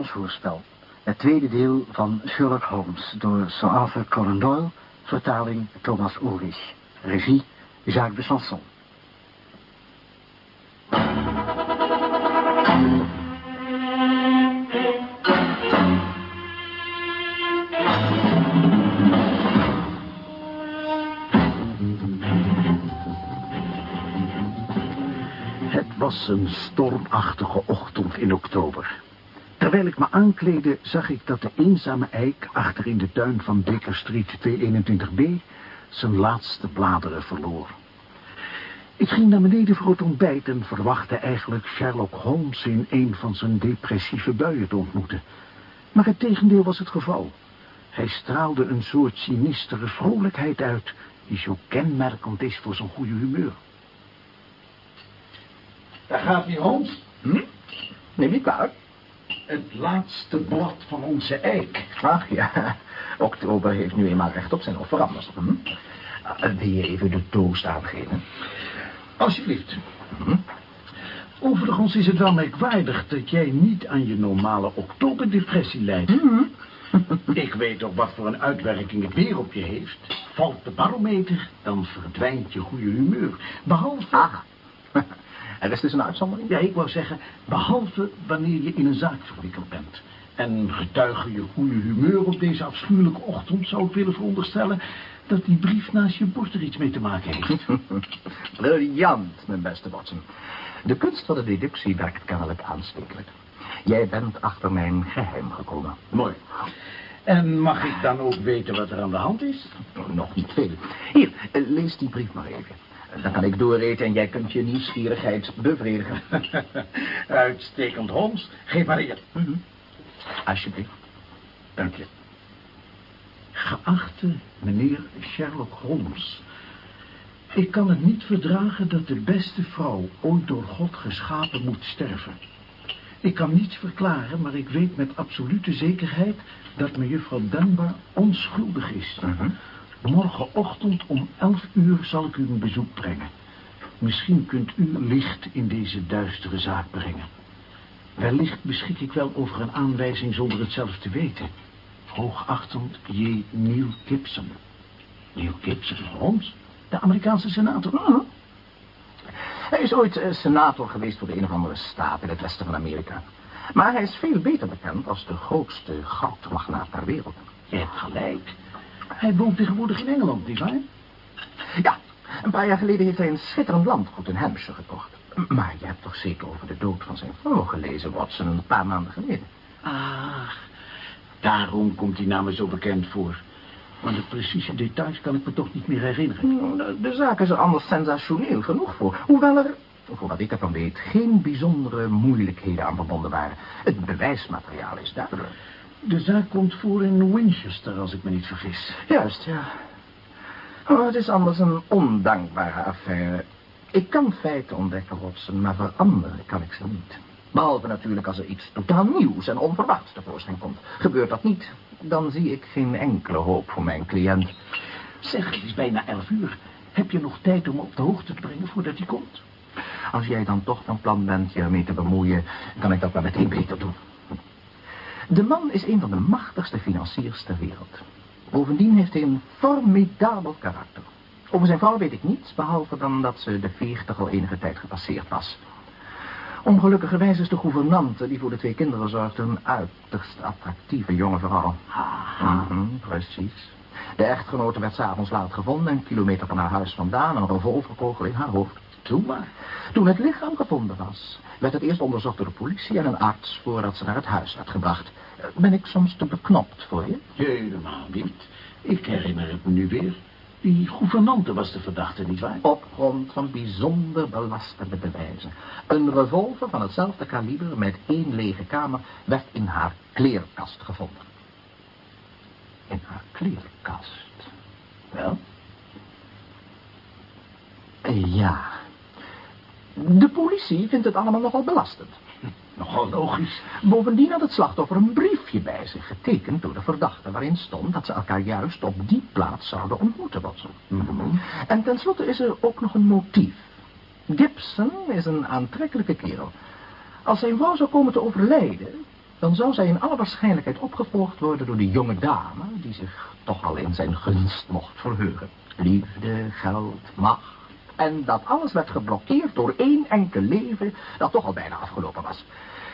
Ons. Het tweede deel van Sherlock Holmes door Sir Arthur Conan Doyle. Vertaling Thomas Ulrich. Regie Jacques de Sanson. Het was een stormachtige ochtend in oktober. Terwijl ik me aankleedde, zag ik dat de eenzame eik achter in de tuin van Baker Street 221b zijn laatste bladeren verloor. Ik ging naar beneden voor het ontbijt en verwachtte eigenlijk Sherlock Holmes in een van zijn depressieve buien te ontmoeten. Maar het tegendeel was het geval. Hij straalde een soort sinistere vrolijkheid uit, die zo kenmerkend is voor zijn goede humeur. Daar gaat hij, Holmes. Hm? Neem niet kwalijk. Het laatste blad van onze eik. Ach ja, oktober heeft nu eenmaal recht op zijn offeranders. Hm? Uh, wil je even de toast aangeven? Alsjeblieft. Hm? Overigens is het wel merkwaardig dat jij niet aan je normale oktoberdepressie lijdt. Hm? Ik weet toch wat voor een uitwerking het weer op je heeft. Valt de barometer, dan verdwijnt je goede humeur. Behalve... Ach, er is dus een uitzondering. Ja, ik wou zeggen, behalve wanneer je in een zaak verwikkeld bent. En getuige je goede humeur op deze afschuwelijke ochtend... zou ik willen veronderstellen dat die brief naast je bord er iets mee te maken heeft. Briljant, mijn beste Watson. De kunst van de deductie werkt kennelijk aanstekelijk. Jij bent achter mijn geheim gekomen. Mooi. En mag ik dan ook weten wat er aan de hand is? Nog niet veel. Hier, eh, lees die brief maar even. Dan kan ik dooreten en jij kunt je nieuwsgierigheid bevredigen. Uitstekend, Holmes. Geef maar hier. Mhm. Alsjeblieft. Dank je. Geachte meneer Sherlock Holmes. Ik kan het niet verdragen dat de beste vrouw ooit door God geschapen moet sterven. Ik kan niets verklaren, maar ik weet met absolute zekerheid dat mejuffrouw Dunbar onschuldig is. Mhm. Morgenochtend om elf uur zal ik u een bezoek brengen. Misschien kunt u licht in deze duistere zaak brengen. Wellicht beschik ik wel over een aanwijzing zonder het zelf te weten. Hoogachtend J. Neil Gibson. Neil Gibson, Holmes? De Amerikaanse senator? Mhm. Hij is ooit eh, senator geweest voor de een of andere staat in het westen van Amerika. Maar hij is veel beter bekend als de grootste goudmagnaat ter wereld. Je hebt gelijk. Hij woont tegenwoordig in Engeland, nietwaar? Ja, een paar jaar geleden heeft hij een schitterend landgoed in Hampshire gekocht. Maar je hebt toch zeker over de dood van zijn vrouw gelezen, Watson, een paar maanden geleden. Ah, daarom komt die naam zo bekend voor. Maar de precieze details kan ik me toch niet meer herinneren. Hmm, De, de zaak is er anders sensationeel genoeg voor. Hoewel er, voor wat ik ervan weet, geen bijzondere moeilijkheden aan verbonden waren. Het bewijsmateriaal is duidelijk. De zaak komt voor in Winchester, als ik me niet vergis. Juist, ja. Oh, het is anders een ondankbare affaire. Ik kan feiten ontdekken, Watson, maar veranderen kan ik ze niet. Behalve natuurlijk als er iets totaal nieuws en onverwachts tevoorschijn komt. Gebeurt dat niet, dan zie ik geen enkele hoop voor mijn cliënt. Zeg, het is bijna elf uur. Heb je nog tijd om me op de hoogte te brengen voordat hij komt? Als jij dan toch van plan bent je ermee te bemoeien, kan ik dat maar meteen beter doen. De man is een van de machtigste financiers ter wereld. Bovendien heeft hij een formidabel karakter. Over zijn vrouw weet ik niets, behalve dan dat ze de veertig al enige tijd gepasseerd was. Ongelukkigerwijs is de gouvernante die voor de twee kinderen zorgt een uiterst attractieve jonge vrouw. Mhm, precies. De echtgenote werd s'avonds laat gevonden, een kilometer van haar huis vandaan, een revolverkogel in haar hoofd. Doe maar. Toen het lichaam gevonden was, werd het eerst onderzocht door de politie en een arts voordat ze naar het huis werd gebracht. Eh, Ben ik soms te beknopt voor je? Helemaal niet. Ik herinner het me nu weer. Die gouvernante was de verdachte, nietwaar? Op grond van bijzonder belastende bewijzen. Een revolver van hetzelfde kaliber met één lege kamer werd in haar kleerkast gevonden. In haar kleerkast? Wel? Ja. De politie vindt het allemaal nogal belastend. Nogal logisch. Bovendien had het slachtoffer een briefje bij zich, getekend door de verdachte, waarin stond dat ze elkaar juist op die plaats zouden ontmoeten, Watson. Mhm. En tenslotte is er ook nog een motief. Gibson is een aantrekkelijke kerel. Als zijn vrouw zou komen te overlijden, dan zou zij in alle waarschijnlijkheid opgevolgd worden door de jonge dame... die zich toch al in zijn gunst mocht verheugen. Liefde, geld, macht. En dat alles werd geblokkeerd door één enkel leven dat toch al bijna afgelopen was.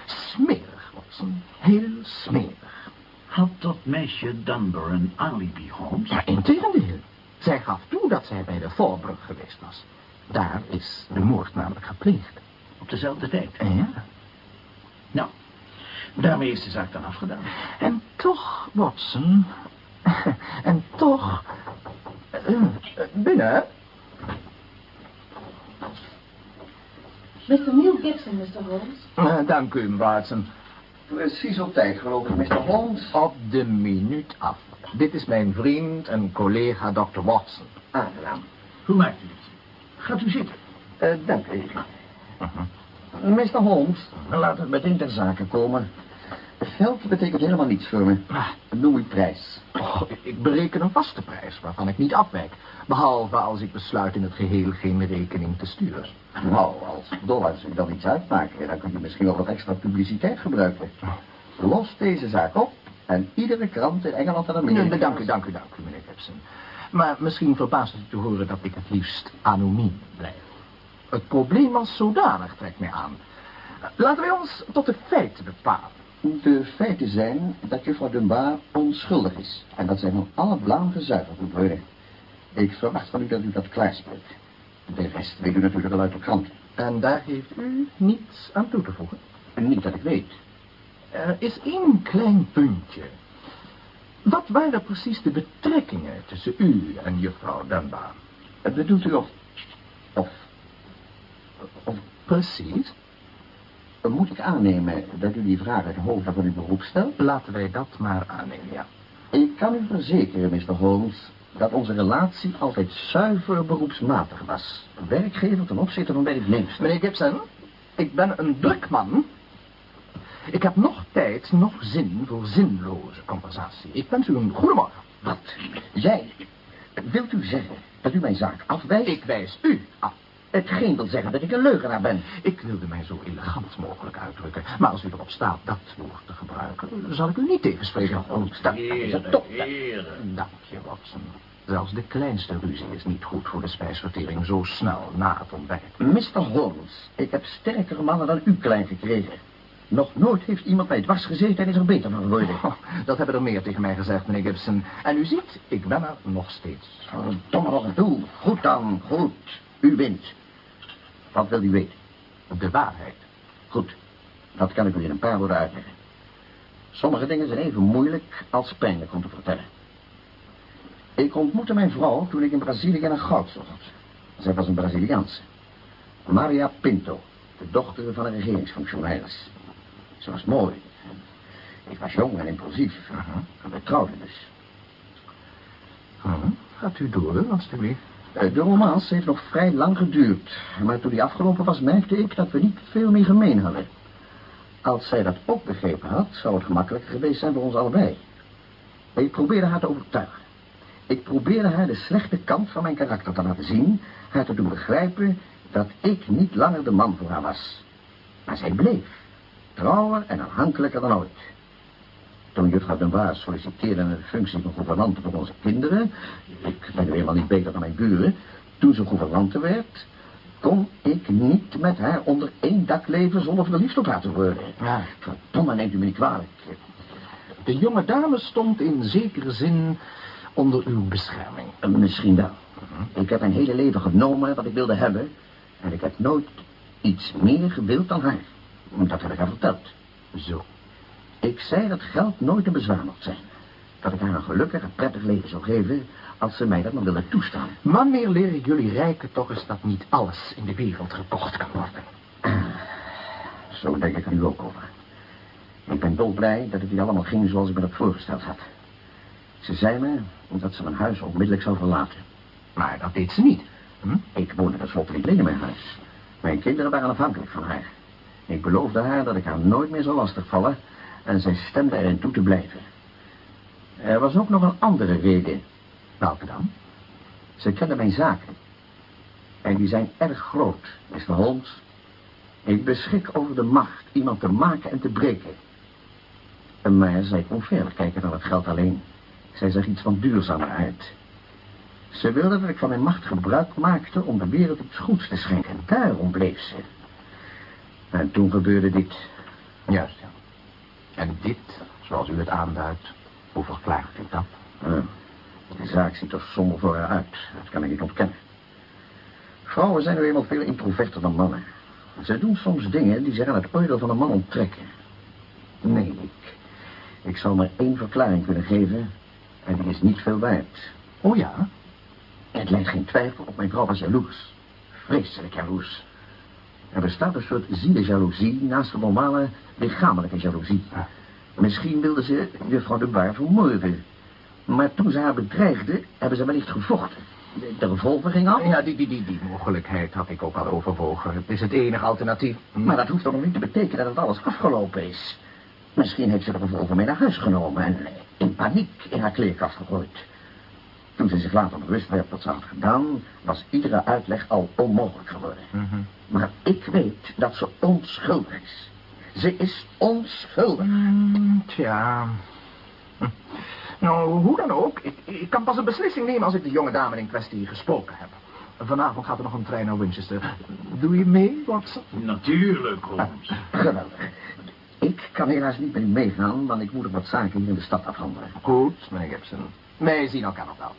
Smerig, Watson. Heel smerig. Had dat meisje Dunbar een alibi, Holmes? Ja, integendeel. Zij gaf toe dat zij bij de voorbrug geweest was. Daar is de moord namelijk gepleegd. Op dezelfde tijd? Ja. Nou, daarmee is de zaak dan afgedaan. En toch, Watson... En toch... eh, eh, binnen. Mr. Neil Gibson, Mr. Holmes. Eh, dank u, Watson. Precies op tijd, geloof ik, Mr. Holmes. Op de minuut af. Dit is mijn vriend en collega Dr. Watson. Aangenaam. Hoe maakt u het? Gaat u zitten. Eh, dank u. Mr. Holmes, laten we meteen ter zake komen. Geld betekent helemaal niets voor me. Ah. Noem uw prijs. Oh, ik bereken een vaste prijs waarvan ik niet afwijk. Behalve als ik besluit in het geheel geen rekening te sturen. Nou, als dollars u dan iets uitmaken, dan kunt u misschien wel wat extra publiciteit gebruiken. Los deze zaak op en iedere krant in Engeland en Amerika... Nee, dank u, dank u, dank u, meneer Gibson. Maar misschien verbaast het u te horen dat ik het liefst anoniem blijf. Het probleem als zodanig trekt mij aan. Laten wij ons tot de feiten bepalen. De feiten zijn dat juffrouw Dunbar onschuldig is. En dat zij van alle blaam gezuiverd moet worden. Ik verwacht van u dat u dat klaarspreekt. De rest weet u natuurlijk al uit de krant. En daar heeft u niets aan toe te voegen. Niet dat ik weet. Er is één klein puntje. Wat waren precies de betrekkingen tussen u en juffrouw Dunbar? Bedoelt u of... Of... Of... Precies. Moet ik aannemen dat u die vraag uit hoofde van uw beroep stelt? Laten wij dat maar aannemen, ja. Ik kan u verzekeren, Mr. Holmes, dat onze relatie altijd zuiver beroepsmatig was. Werkgever ten opzichte van werknemers. Meneer Gibson, ik ben een druk man. Ik heb nog tijd, nog zin voor zinloze conversatie. Ik wens u een goedemorgen. Wat? Jij? Wilt u zeggen dat u mijn zaak afwijst? Ik wijs u af. Hetgeen wil zeggen dat ik een leugenaar ben. Ik wilde mij zo elegant mogelijk uitdrukken. Maar als u erop staat dat woord te gebruiken, zal ik u niet tegenspreken. Oh, dat is het toch. Dank je, Watson. Zelfs de kleinste ruzie is niet goed voor de spijsvertering zo snel na het ontbijt. Mr. Holmes, ik heb sterkere mannen dan u klein gekregen. Nog nooit heeft iemand mij dwars gezeten en is er beter van geworden. Oh, dat hebben er meer tegen mij gezegd, meneer Gibson. En u ziet, ik ben er nog steeds. Verdomme nog doel. Goed dan, goed. U wint. Wat wil u weten? De waarheid. Goed, dat kan ik u in een paar woorden uitleggen. Sommige dingen zijn even moeilijk als pijnlijk om te vertellen. Ik ontmoette mijn vrouw toen ik in Brazilië naar goud zocht. Zij was een Braziliaanse. Maria Pinto, de dochter van een regeringsfunctionaris. Ze was mooi. Ik was jong en impulsief. En we trouwden dus. Hm, Gaat u door, alstublieft. Eh, De romance heeft nog vrij lang geduurd. Maar toen die afgelopen was, merkte ik dat we niet veel meer gemeen hadden. Als zij dat ook begrepen had, zou het gemakkelijker geweest zijn voor ons allebei. Ik probeerde haar te overtuigen. Ik probeerde haar de slechte kant van mijn karakter te laten zien, haar te doen begrijpen dat ik niet langer de man voor haar was. Maar zij bleef, trouwer en afhankelijker dan ooit. Toen juffrouw Dunbar solliciteerde naar de functie van gouvernante voor onze kinderen... ik ben nu helemaal niet beter dan mijn buren... toen ze gouvernante werd... kon ik niet met haar onder één dak leven zonder verliefd op haar te worden. Ja. Verdomme, neemt u me niet kwalijk. De jonge dame stond in zekere zin onder uw bescherming. Eh, Misschien wel. Ik heb mijn hele leven genomen wat ik wilde hebben... en ik heb nooit iets meer gewild dan haar. Dat heb ik haar verteld. Zo. Ik zei dat geld nooit een bezwaar mocht zijn. Dat ik haar een gelukkig en prettig leven zou geven... als ze mij dat maar wilde toestaan. Wanneer leren jullie rijken toch eens dat niet alles in de wereld gekocht kan worden? Zo denk ik er nu ook over. Ik ben dolblij dat het niet allemaal ging zoals ik me dat voorgesteld had. Ze zei me dat ze mijn huis onmiddellijk zou verlaten. Maar dat deed ze niet. Hm? Ik woonde tenslotte niet alleen in mijn huis. Mijn kinderen waren afhankelijk van haar. Ik beloofde haar dat ik haar nooit meer zou lastigvallen... en zij stemde erin toe te blijven. Er was ook nog een andere reden. Welke dan? Ze kende mijn zaken. En die zijn erg groot, Mr. Holmes. Ik beschik over de macht iemand te maken en te breken. Maar zij kon verder kijken dan het geld alleen. Zij zag iets van duurzaamheid. Ze wilde dat ik van mijn macht gebruik maakte om de wereld iets goeds te schenken. Daarom bleef ze. En toen gebeurde dit. Juist, ja. En dit, zoals u het aanduidt, hoe verklaart u dat? Uh, de zaak ziet er somber voor haar uit. Dat kan ik niet ontkennen. Vrouwen zijn nu eenmaal veel introverter dan mannen. Ze doen soms dingen die zich aan het oordeel van een man onttrekken. Nee, ik, ik zal maar één verklaring kunnen geven... en die is niet veel waard. Oh ja? Het lijkt geen twijfel op mijn vrouw was jaloers. Vreselijk jaloers. Er bestaat een soort zielenjaloezie naast de normale lichamelijke jaloezie. Misschien wilde ze juffrouw de Bar vermoorden. Maar toen ze haar bedreigde, hebben ze wellicht gevochten. De, de revolver ging af. Ja, die, die, die, die mogelijkheid had ik ook al overwogen. Het is het enige alternatief. Maar dat hoeft toch nog niet te betekenen dat het alles afgelopen is. Misschien heeft ze de revolver mee naar huis genomen en in paniek in haar kleerkast gegooid. Toen ze zich later bewust werd wat ze had gedaan, was iedere uitleg al onmogelijk geworden. Mm Maar ik weet dat ze onschuldig is. Ze is onschuldig. Mm, tja. Hm. Nou, hoe dan ook, ik, ik kan pas een beslissing nemen als ik de jonge dame in kwestie gesproken heb. Vanavond gaat er nog een trein naar Winchester. Doe je mee, Watson? Natuurlijk, Holmes. Geweldig. Ik kan helaas niet met u meegaan, want ik moet nog wat zaken hier in de stad afhandelen. Goed, meneer Gibson. Wij zien elkaar nog wel.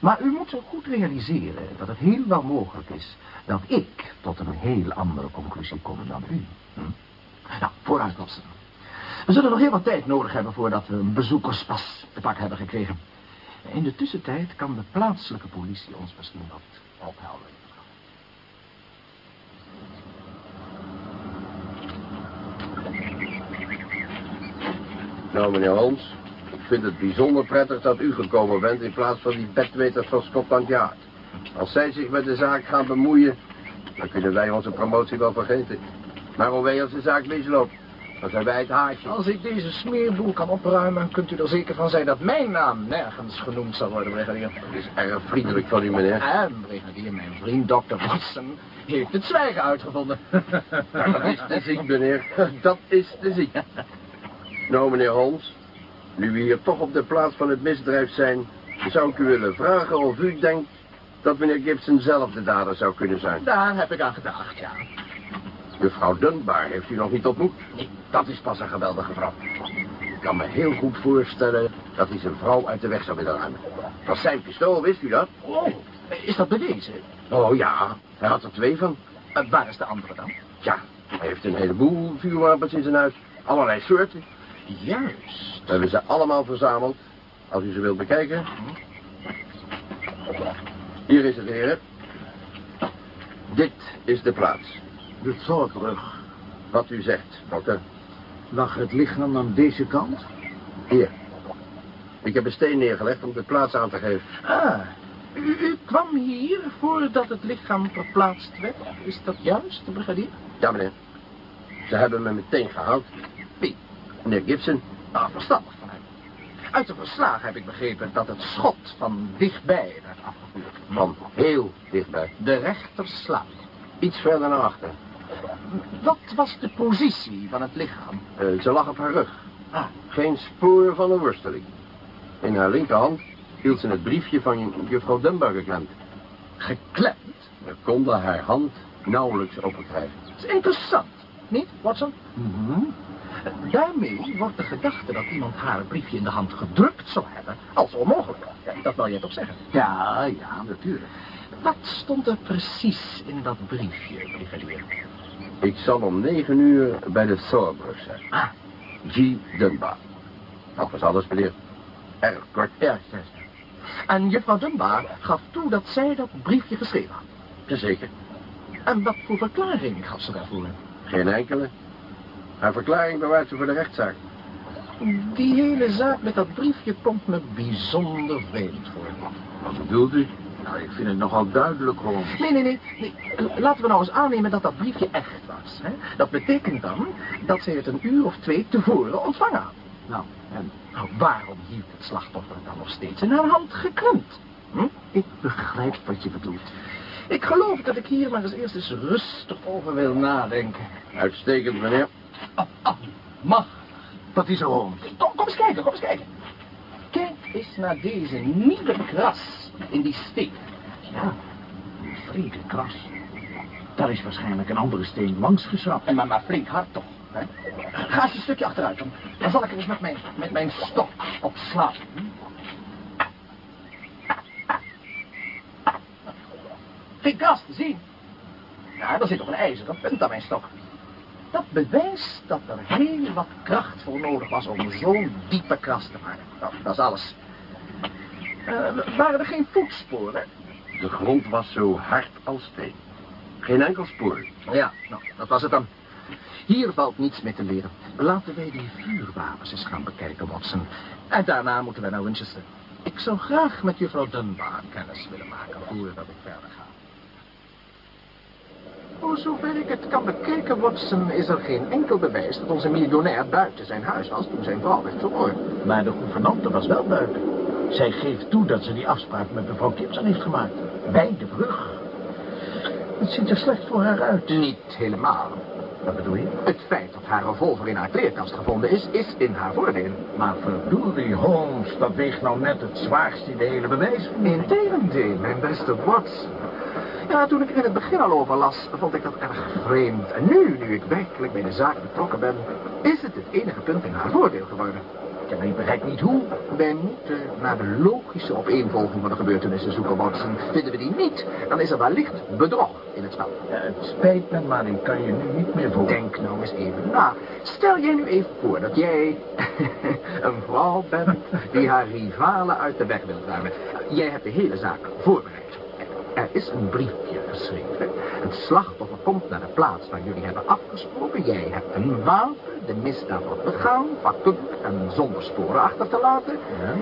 Maar u moet zo goed realiseren dat het heel wel mogelijk is dat ik tot een heel andere conclusie kom dan u. Hm? Nou, vooruit, Watson. We zullen nog heel wat tijd nodig hebben voordat we een bezoekerspas te pak hebben gekregen. In de tussentijd kan de plaatselijke politie ons misschien wat ophelderen. Nou, meneer Holmes, vind het bijzonder prettig dat u gekomen bent in plaats van die bedweters van Scotland Yard. Als zij zich met de zaak gaan bemoeien, dan kunnen wij onze promotie wel vergeten. Maar hoe wij als de zaak misloopt, dan zijn wij het haartje. Als ik deze smeerboel kan opruimen, kunt u er zeker van zijn dat mijn naam nergens genoemd zal worden, brigadier. Dat is erg vriendelijk van u, meneer. En, brigadier, mijn vriend Dr. Watson heeft het zwijgen uitgevonden. Dat is te zien, meneer. Dat is te zien. Nou, meneer Holmes, nu we hier toch op de plaats van het misdrijf zijn... zou ik u willen vragen of u denkt dat meneer Gibson zelf de dader zou kunnen zijn. Daar heb ik aan gedacht, ja. Mevrouw Dunbar heeft u nog niet ontmoet. Nee, dat is pas een geweldige vrouw. Ik kan me heel goed voorstellen dat hij zijn vrouw uit de weg zou willen ruimen. Was zijn pistool, wist u dat? Oh, is dat bewezen? Oh ja, hij had er twee van. Uh, waar is de andere dan? Ja, hij heeft een heleboel vuurwapens in zijn huis. Allerlei soorten. Juist. We hebben ze allemaal verzameld. Als u ze wilt bekijken. Hier is het, heren. Dit is de plaats. De Zorgbrug. Wat u zegt, dokter. Lag het lichaam aan deze kant? Hier. Ik heb een steen neergelegd om de plaats aan te geven. Ah, u, u kwam hier voordat het lichaam verplaatst werd. Is dat juist, brigadier? Ja, meneer. Ze hebben me meteen gehaald. Meneer Gibson. Ah, verstandig van hem. Uit de verslagen heb ik begrepen dat het schot van dichtbij werd afgevuurd. Van heel dichtbij. De rechterslaan. Iets verder naar achter. Wat was de positie van het lichaam? Uh, ze lag op haar rug. Ah, Geen spoor van een worsteling. In haar linkerhand hield ze het briefje van juffrouw Dunbar geklemd. geklemd. We konden haar hand nauwelijks openkrijgen. Dat is interessant, niet, Watson? Mhm. Daarmee wordt de gedachte dat iemand haar briefje in de hand gedrukt zou hebben als onmogelijk. Dat wil je toch zeggen? Ja, ja, natuurlijk. Wat stond er precies in dat briefje, brigadier? Ik zal om negen uur bij de Thorbrug zijn. Ah, G. Dunbar. Dat was alles, meneer. Erg kort. ja, ja. ja. En juffrouw Dunbar gaf toe dat zij dat briefje geschreven had. Jazeker. En wat voor verklaring gaf ze daarvoor? Geen enkele. Haar verklaring bewaart ze voor de rechtszaak. Die hele zaak met dat briefje komt me bijzonder vreemd voor. Wat bedoelt u? Nou, ik vind het nogal duidelijk, Holmes. Nee, nee, nee, nee. Laten we nou eens aannemen dat dat briefje echt was. Hè? Dat betekent dan dat zij het een uur of twee tevoren ontvangen had. Nou, en Nou, waarom hield het slachtoffer dan nog steeds in haar hand geklemd? Hm? ik begrijp wat je bedoelt. Ik geloof dat ik hier maar eens eerst eens rustig over wil nadenken. Uitstekend, meneer. Oh, oh, mag. Wat is er, Holmes? Kom, kom eens kijken, kom eens kijken. Kijk eens naar deze nieuwe kras in die steek. Ja, een flinke kras. Daar is waarschijnlijk een andere steen langs geschrapt. En maar, maar flink hard toch. Hè? Ga eens een stukje achteruit dan. Dan zal ik er eens met mijn, met mijn stok op slaan. Geen kras te zien. Ja, daar zit toch een ijzeren punt aan mijn stok. Dat bewijst dat er heel wat kracht voor nodig was om zo'n diepe kras te maken. Nou, dat is alles. Eh, waren er geen voetsporen? De grond was zo hard als steen. Geen enkel spoor. Ja, nou, dat was het dan. Hier valt niets mee te leren. Laten wij die vuurwapens eens gaan bekijken, Watson. En daarna moeten wij naar Winchester. Ik zou graag met juffrouw Dunbar kennis willen maken voordat ik verder ga. Voor zover ik het kan bekijken, Watson, is er geen enkel bewijs dat onze miljonair buiten zijn huis was toen zijn vrouw werd vermoord. Maar de gouvernante was wel buiten. Zij geeft toe dat ze die afspraak met mevrouw Gibson heeft gemaakt. Bij de brug. Het ziet er slecht voor haar uit. Niet helemaal. Wat bedoel je? Het feit dat haar revolver in haar kleerkast gevonden is, is in haar voordeel. Maar verdorie, Holmes, dat weegt nou net het zwaarst in de hele bewijsvoering. Integendeel, mijn beste Watson. Ja, toen ik er in het begin al over las, vond ik dat erg vreemd. En nu, nu ik werkelijk bij de zaak betrokken ben, is het het enige punt in haar voordeel geworden. Ja, maar ik begrijp niet hoe. Wij moeten naar de logische opeenvolging van de gebeurtenissen zoeken, Watson. Vinden we die niet, dan is er wellicht bedrog in het spel. Ja, het spijt me, maar ik kan je nu niet meer voor. Denk nou eens even na. Stel jij nu even voor dat jij een vrouw bent die haar rivalen uit de weg wil ruimen. Jij hebt de hele zaak voorbereid. Er is een briefje geschreven. Het slachtoffer komt naar de plaats waar jullie hebben afgesproken. Jij hebt een wapen, de misdaad wordt begaan, fatsoenlijk en zonder sporen achter te laten. Ja?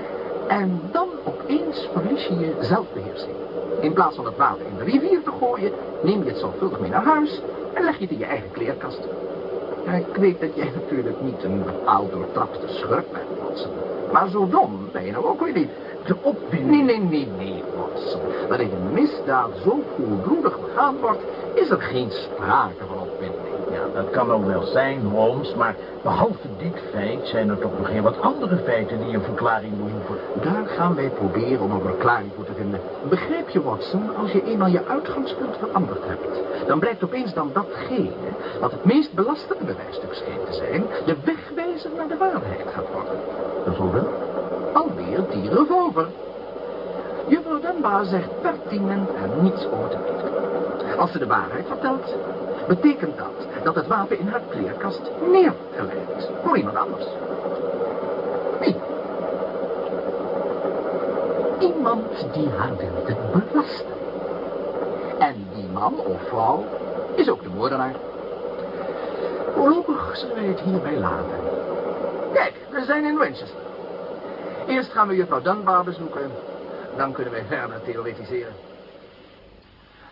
En dan opeens verlies je je zelfbeheersing. In plaats van het water in de rivier te gooien, neem je het zorgvuldig mee naar huis en leg je het in je eigen kleerkast. Ja, ik weet dat jij natuurlijk niet een bepaald doortrapte schurk bent, Watson. Maar zo dom ben je nou ook weer niet. De opwinding. Nee, nee, nee, nee, Watson. Wanneer een misdaad zo koelbloedig begaan wordt, is er geen sprake van opwinding. Ja, dat kan ook wel zijn, Holmes, maar behalve dit feit zijn er toch nog heel wat andere feiten die een verklaring behoeven. Daar gaan wij proberen om een verklaring voor te vinden. Begrijp je, Watson, als je eenmaal je uitgangspunt veranderd hebt... dan blijkt opeens dan datgene wat het meest belastende bewijsstuk schijnt te zijn... de wegwijzer naar de waarheid gaat worden. Bijvoorbeeld? Alweer die revolver. Juffrouw Dunbar zegt pertinent er niets weten. Als ze de waarheid vertelt, betekent dat dat het wapen in haar kleerkast neergelegd is. Voor iemand anders. Wie? Iemand die haar wilde belasten. En die man of vrouw is ook de moordenaar. Voorlopig zullen wij het hierbij laten. Kijk, we zijn in Winchester. Eerst gaan we juffrouw Dunbar bezoeken. Dan kunnen wij verder theoretiseren.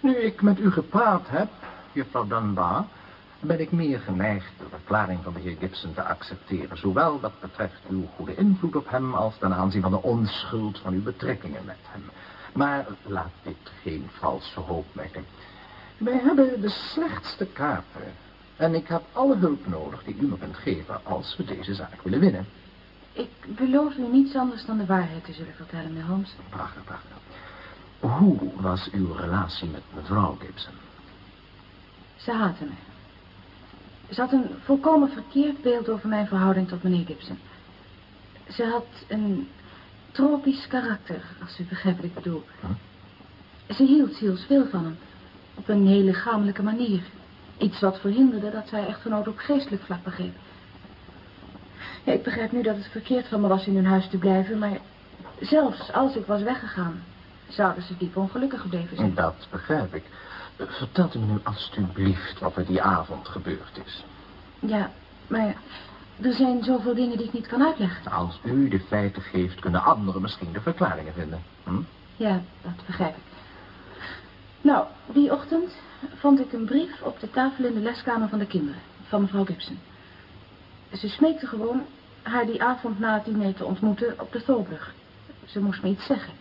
Nu ik met u gepraat heb, juffrouw Dunbar... ben ik meer geneigd de verklaring van de heer Gibson te accepteren. Zowel wat betreft uw goede invloed op hem... als ten aanzien van de onschuld van uw betrekkingen met hem. Maar laat dit geen valse hoop wekken. Wij hebben de slechtste kaarten. En ik heb alle hulp nodig die u me kunt geven... als we deze zaak willen winnen. Ik beloof u niets anders dan de waarheid te zullen vertellen, meneer Holmes. Prachtig, prachtig. Hoe was uw relatie met mevrouw Gibson? Ze haatte me. Ze had een volkomen verkeerd beeld over mijn verhouding tot meneer Gibson. Ze had een tropisch karakter, als u begrijpt wat ik bedoel. Ze hield zielsveel van hem. Op een hele lichamelijke manier. Iets wat verhinderde dat zij echtgenoot op geestelijk vlak begreep. Ja, ik begrijp nu dat het verkeerd van me was in hun huis te blijven, maar zelfs als ik was weggegaan, zouden ze diep ongelukkig gebleven zijn. Dat begrijp ik. Vertelt u me nu alstublieft wat er die avond gebeurd is. Ja, maar er zijn zoveel dingen die ik niet kan uitleggen. Als u de feiten geeft, kunnen anderen misschien de verklaringen vinden. Hm? Ja, dat begrijp ik. Nou, die ochtend vond ik een brief op de tafel in de leskamer van de kinderen, van mevrouw Gibson. Ze smeekte gewoon haar die avond na het diner te ontmoeten op de Thorbrug. Ze moest me iets zeggen.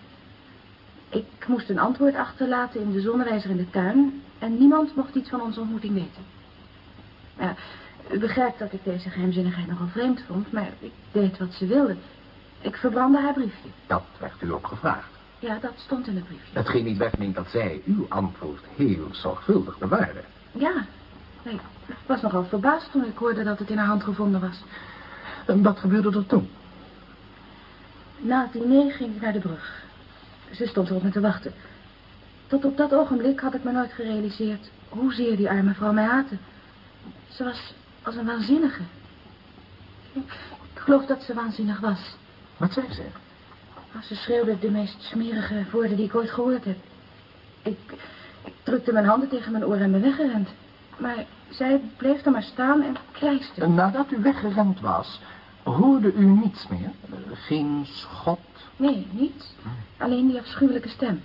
Ik moest een antwoord achterlaten in de zonnewijzer in de tuin... en niemand mocht iets van onze ontmoeting weten. Ja, U begrijpt dat ik deze geheimzinnigheid nogal vreemd vond, maar ik deed wat ze wilde. Ik verbrandde haar briefje. Dat werd u ook gevraagd. Ja, dat stond in het briefje. Hetgeen niet wegneemt dat zij uw antwoord heel zorgvuldig bewaarde. Ja, nee, ik was nogal verbaasd toen ik hoorde dat het in haar hand gevonden was. En wat gebeurde er toen? Na het diner ging ik naar de brug. Ze stond erop me te wachten. Tot op dat ogenblik had ik me nooit gerealiseerd hoezeer die arme vrouw mij haatte. Ze was als een waanzinnige. Ik geloof dat ze waanzinnig was. Wat zei ze? Ze schreeuwde de meest smerige woorden die ik ooit gehoord heb. Ik, ik drukte mijn handen tegen mijn oren en ben weggerend. Maar zij bleef er maar staan en krijste. Nadat u weggerend was, hoorde u niets meer? Geen schot? Nee, niets. Alleen die afschuwelijke stem.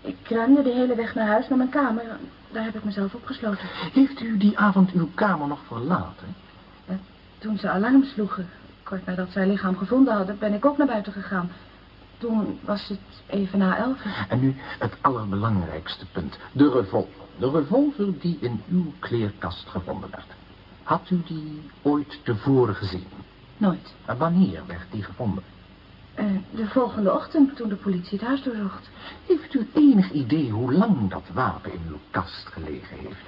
Ik rende de hele weg naar huis, naar mijn kamer. Daar heb ik mezelf opgesloten. Heeft u die avond uw kamer nog verlaten? Toen ze alarm sloegen, kort nadat zij lichaam gevonden hadden, ben ik ook naar buiten gegaan. Toen was het even na elf. En nu het allerbelangrijkste punt. De revolver. De revolver die in uw kleerkast gevonden werd. Had u die ooit tevoren gezien? Nooit. En wanneer werd die gevonden? Uh, de volgende ochtend, toen de politie het huis doorzocht. Heeft u enig idee hoe lang dat wapen in uw kast gelegen heeft?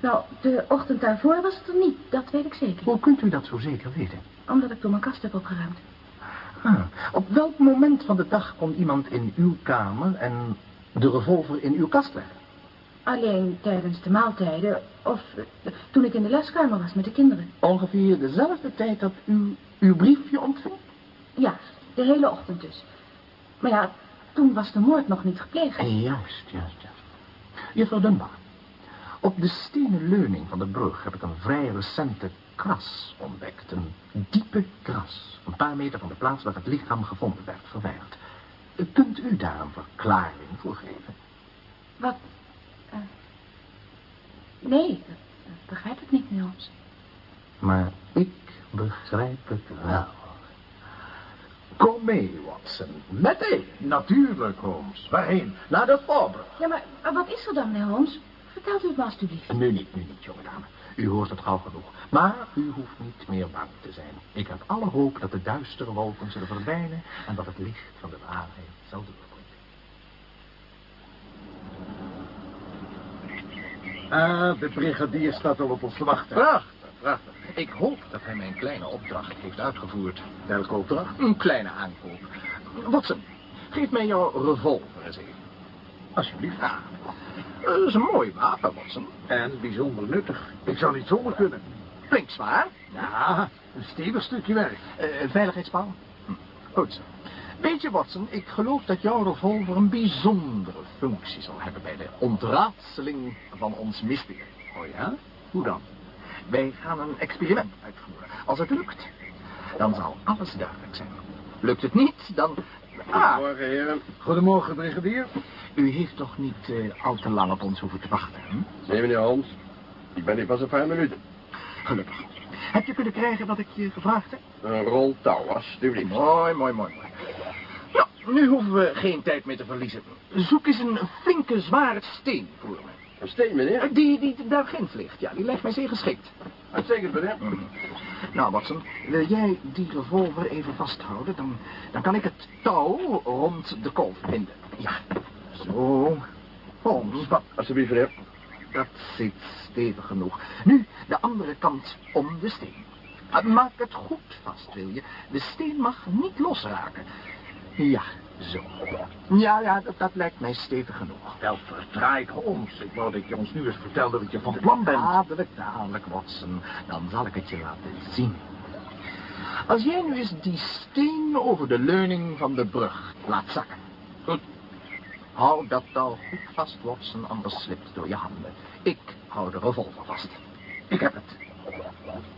Nou, de ochtend daarvoor was het er niet, dat weet ik zeker. Hoe kunt u dat zo zeker weten? Omdat ik toen mijn kast heb opgeruimd. Ah, op welk moment van de dag kon iemand in uw kamer en de revolver in uw kast leggen? Alleen tijdens de maaltijden of uh, toen ik in de leskamer was met de kinderen. Ongeveer dezelfde tijd dat u uw briefje ontving? Ja, de hele ochtend dus. Maar ja, toen was de moord nog niet gepleegd. Juist, juist, juist. Juffrouw Dunbar, op de stenen leuning van de brug heb ik een vrij recente kras ontdekt. Een diepe kras. Een paar meter van de plaats waar het lichaam gevonden werd verwijderd. Kunt u daar een verklaring voor geven? Wat? Uh, nee, dat, dat begrijp ik niet, Niels. Maar ik begrijp het wel. Kom mee, Watson. Meteen. Natuurlijk, Holmes. Waarheen? Naar de Fabre. Ja, maar, maar wat is er dan, meneer Holmes? Vertelt u het me alstublieft. Nu niet, nu niet, jonge dame. U hoort het gauw genoeg. Maar u hoeft niet meer bang te zijn. Ik heb alle hoop dat de duistere wolken zullen verdwijnen... en dat het licht van de waarheid zal doorbreken. Ah, de brigadier staat al op ons te wachten. Prachtig, prachtig. Ik hoop dat hij mijn kleine opdracht heeft uitgevoerd. Welke opdracht? Een kleine aankoop. Watson, geef mij jouw revolver eens even. Alsjeblieft. Ja, dat is een mooi wapen, Watson. En bijzonder nuttig. Ik zou niet zonder kunnen. Klinkt zwaar. Ja, een stevig stukje werk. Uh, veiligheidspaal? Hm. Goed zo. Weet je, Watson, ik geloof dat jouw revolver een bijzondere functie zal hebben bij de ontraadseling van ons mysterie. Oh ja? Hoe dan? Wij gaan een experiment uitvoeren. Als het lukt, dan zal alles duidelijk zijn. Lukt het niet, dan... Ah. Goedemorgen, heren. Goedemorgen, brigadier. U heeft toch niet uh, al te lang op ons hoeven te wachten, hè? Nee, meneer Holmes. Ik ben hier pas een paar minuten. Gelukkig. Heb je kunnen krijgen wat ik je gevraagd heb? Een rol touw, alsjeblieft. Mooi, mooi, mooi, mooi. Nou, nu hoeven we geen tijd meer te verliezen. Zoek eens een flinke, zware steen voor me. Een steen, meneer? Die, die daar ginds ligt, ja. Die lijkt mij zeer geschikt. Uitstekend, meneer. Mm. Nou, Watson, wil jij die revolver even vasthouden? Dan, dan kan ik het touw rond de kolf binden. Ja, zo. Holmes, wat? Alsjeblieft, meneer. Dat zit stevig genoeg. Nu, de andere kant om de steen. Maak het goed vast, wil je. De steen mag niet losraken. Ja, zo. Ja, ja, dat, dat lijkt mij stevig genoeg. Wel verdraaid, Holmes. Ik wou dat je ons nu eens vertelde wat je van plan bent. Dadelijk, dadelijk, Watson. Dan zal ik het je laten zien. Als jij nu eens die steen over de leuning van de brug laat zakken. Goed. Hou dat touw goed vast, Watson, anders slipt door je handen. Ik hou de revolver vast. Ik heb het.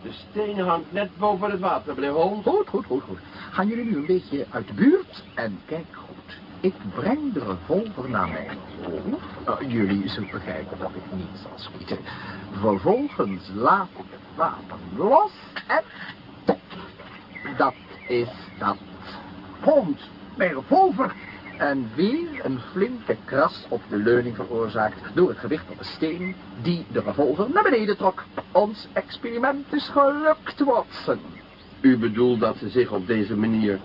De steen hangt net boven het water, meneer Holmes. Goed, goed, goed, goed. Gaan jullie nu een beetje uit de buurt en kijk goed. Ik breng de revolver naar hoofd. Uh, jullie zullen begrijpen dat ik niet zal schieten. Vervolgens laat ik het wapen los en... Dat is dat. Holmes, mijn revolver. En weer een flinke kras op de leuning veroorzaakt door het gewicht van de steen die de revolver naar beneden trok. Ons experiment is gelukt, Watson. U bedoelt dat ze zich op deze manier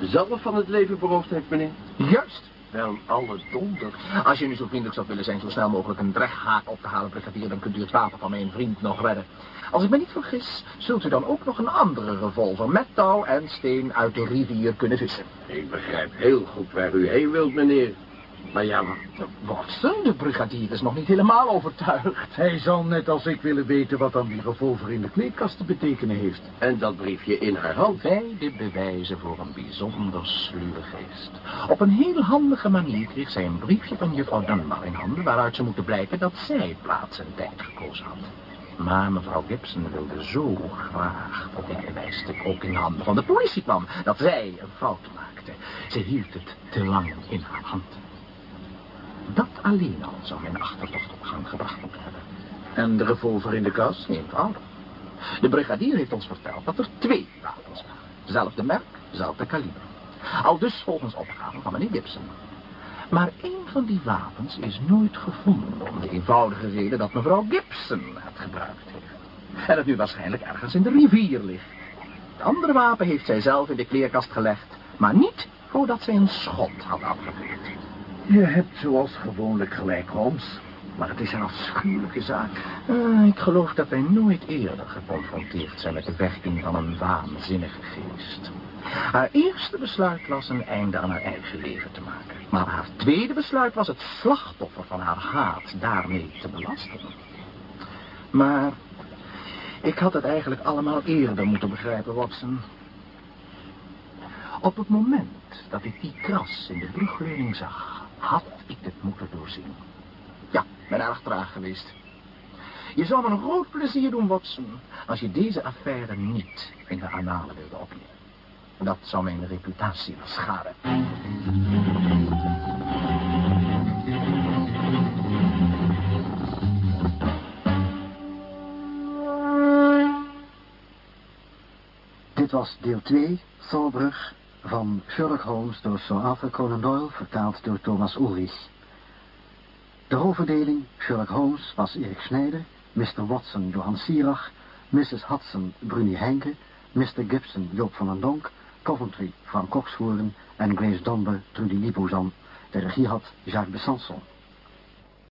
zelf van het leven beroofd heeft, meneer? Juist. Wel, alle donder. Als je nu zo vriendelijk zou willen zijn zo snel mogelijk een dreghaak op te halen, brigadier, dan kunt u het wapen van mijn vriend nog redden. Als ik me niet vergis, zult u dan ook nog een andere revolver met touw en steen uit de rivier kunnen vissen. Ik begrijp heel goed waar u heen wilt, meneer. Maar ja, Watson, de brigadier is nog niet helemaal overtuigd. Hij zal net als ik willen weten wat dan die revolver in de kleedkast te betekenen heeft. en dat briefje in haar hand. Beide bewijzen voor een bijzonder sluwe geest. Op een heel handige manier kreeg zij een briefje van juffrouw Dunbar in handen... waaruit ze moeten blijken dat zij plaats en tijd gekozen had. Maar mevrouw Gibson wilde zo graag dat dit bewijsstuk ook in handen van de politie kwam... dat zij een fout maakte. Ze hield het te lang in haar hand. Dat alleen al zou mijn achterdocht op gang gebracht moeten hebben. En de revolver in de kast? Eenvoudig. De brigadier heeft ons verteld dat er twee wapens waren. Zelfde merk, zelfde kaliber. Al dus volgens opgave van meneer Gibson. Maar één van die wapens is nooit gevonden... om de eenvoudige reden dat mevrouw Gibson het gebruikt heeft. En het nu waarschijnlijk ergens in de rivier ligt. Het andere wapen heeft zij zelf in de kleerkast gelegd... maar niet voordat zij een schot had afgevuurd. Je hebt zoals gewoonlijk gelijk, Holmes. Maar het is een afschuwelijke zaak. Ah, ik geloof dat wij nooit eerder geconfronteerd zijn met de werking van een waanzinnige geest. Haar eerste besluit was een einde aan haar eigen leven te maken. Maar haar tweede besluit was het slachtoffer van haar haat daarmee te belasten. Maar ik had het eigenlijk allemaal eerder moeten begrijpen, Watson. Op het moment dat ik die kras in de brugleuning zag, had ik het moeten doorzien. Ja, ben erg traag geweest. Je zou me een groot plezier doen, Watson, als je deze affaire niet in de annalen wilde opnemen. Dat zou mijn reputatie schaden. Dit was deel 2, Thorbrug, van Sherlock Holmes door Sir Arthur Conan Doyle, vertaald door Thomas Ulrich. De rolverdeling Sherlock Holmes was Erik Schneider, Mr. Watson Johan Sierach, Mrs. Hudson Bruni Henke, Mr. Gibson Joop van den Donk, Coventry Frank Koksvoeren en Grace Donber Trudy Lipouzan. De regie had Jacques Besançon.